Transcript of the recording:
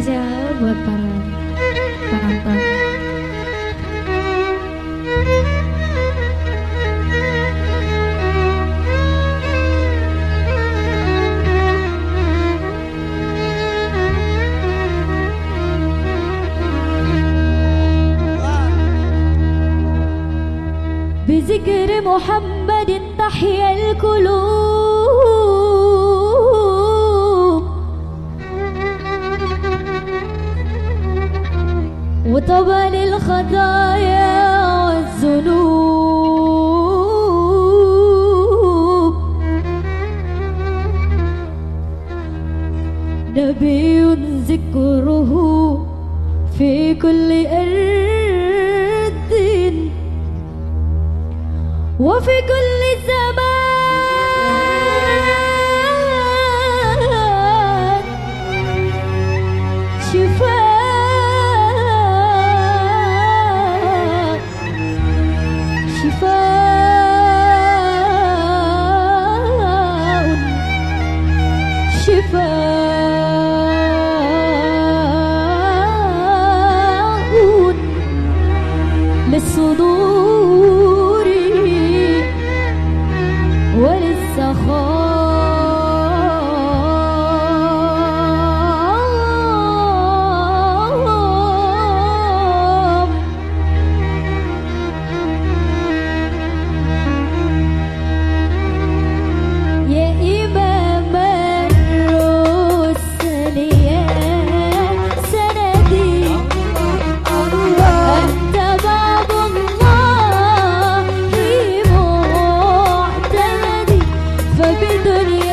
spesial buat para penonton. بذكر محمد تحيا القلوب في كل أرض وفي كل زمان. Dariya